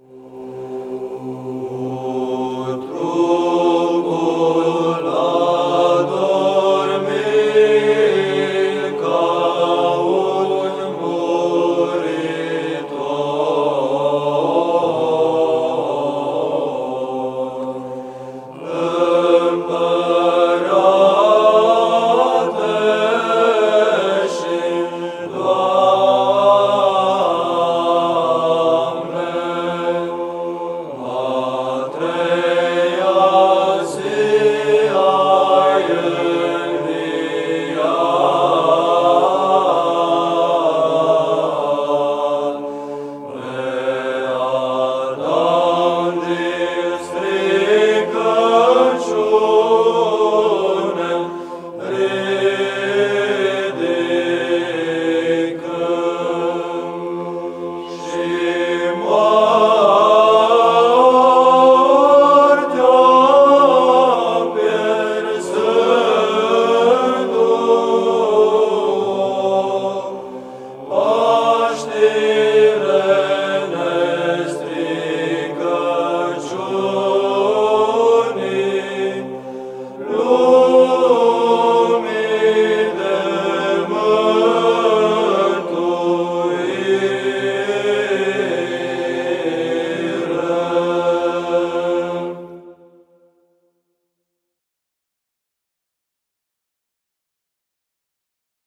Ooh. Glória.